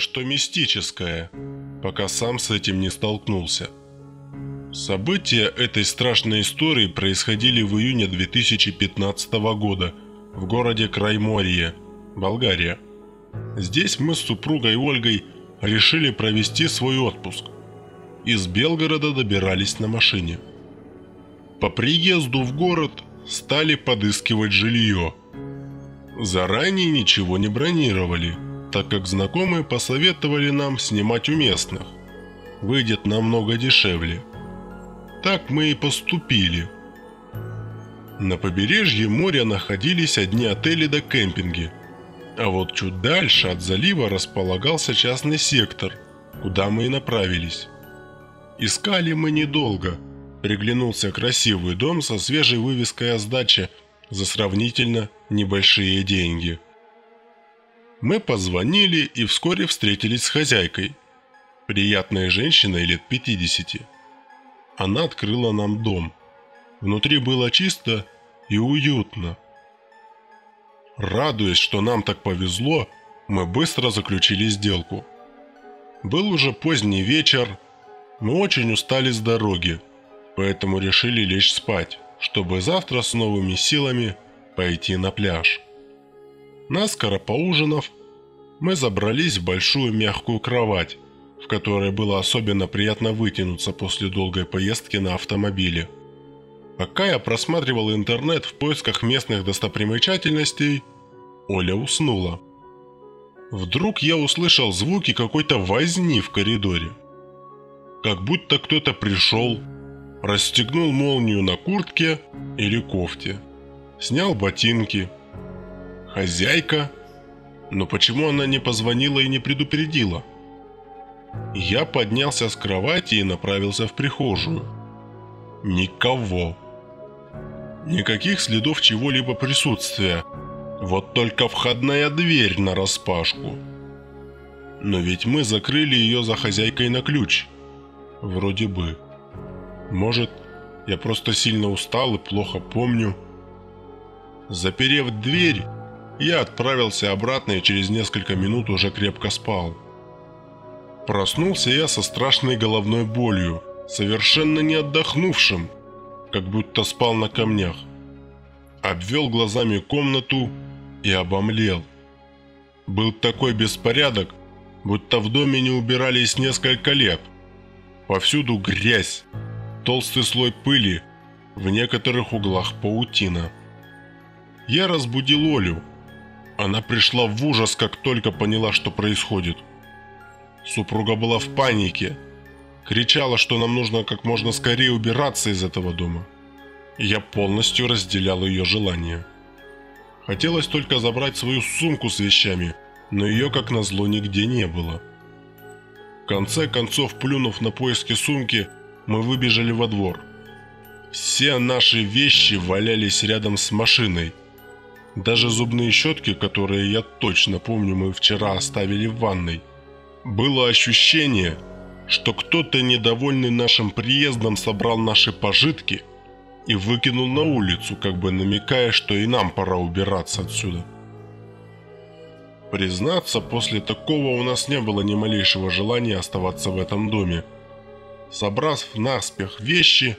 что мистическое, пока сам с этим не столкнулся. События этой страшной истории происходили в июне 2015 года в городе Крайморье, Болгария. Здесь мы с супругой Ольгой решили провести свой отпуск. Из Белгорода добирались на машине. По приезду в город стали подыскивать жилье. Заранее ничего не бронировали, так как знакомые посоветовали нам снимать у местных. Выйдет намного дешевле – так мы и поступили. На побережье моря находились одни отели да кемпинги. А вот чуть дальше от залива располагался частный сектор, куда мы и направились. Искали мы недолго. Приглянулся красивый дом со свежей вывеской о сдаче за сравнительно небольшие деньги. Мы позвонили и вскоре встретились с хозяйкой. Приятной женщиной лет 50 она открыла нам дом. Внутри было чисто и уютно. Радуясь, что нам так повезло, мы быстро заключили сделку. Был уже поздний вечер, мы очень устали с дороги, поэтому решили лечь спать, чтобы завтра с новыми силами пойти на пляж. Наскоро поужинав, мы забрались в большую мягкую кровать, в которой было особенно приятно вытянуться после долгой поездки на автомобиле. Пока я просматривал интернет в поисках местных достопримечательностей, Оля уснула. Вдруг я услышал звуки какой-то возни в коридоре. Как будто кто-то пришел, расстегнул молнию на куртке или кофте, снял ботинки. Хозяйка? Но почему она не позвонила и не предупредила? Я поднялся с кровати и направился в прихожую. Никого. Никаких следов чего-либо присутствия. Вот только входная дверь на распашку. Но ведь мы закрыли ее за хозяйкой на ключ. Вроде бы. Может, я просто сильно устал и плохо помню. Заперев дверь, я отправился обратно и через несколько минут уже крепко спал. Проснулся я со страшной головной болью, совершенно не отдохнувшим, как будто спал на камнях. Обвел глазами комнату и обомлел. Был такой беспорядок, будто в доме не убирались несколько лет. Повсюду грязь, толстый слой пыли, в некоторых углах паутина. Я разбудил Олю. Она пришла в ужас, как только поняла, что происходит – Супруга была в панике. Кричала, что нам нужно как можно скорее убираться из этого дома. Я полностью разделял ее желание. Хотелось только забрать свою сумку с вещами, но ее, как назло, нигде не было. В конце концов, плюнув на поиски сумки, мы выбежали во двор. Все наши вещи валялись рядом с машиной. Даже зубные щетки, которые я точно помню, мы вчера оставили в ванной – было ощущение, что кто-то, недовольный нашим приездом, собрал наши пожитки и выкинул на улицу, как бы намекая, что и нам пора убираться отсюда. Признаться, после такого у нас не было ни малейшего желания оставаться в этом доме. Собрав наспех вещи,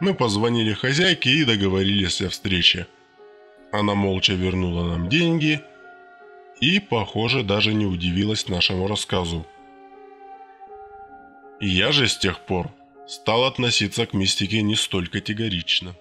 мы позвонили хозяйке и договорились о встрече. Она молча вернула нам деньги – и, похоже, даже не удивилась нашему рассказу. Я же с тех пор стал относиться к мистике не столь категорично.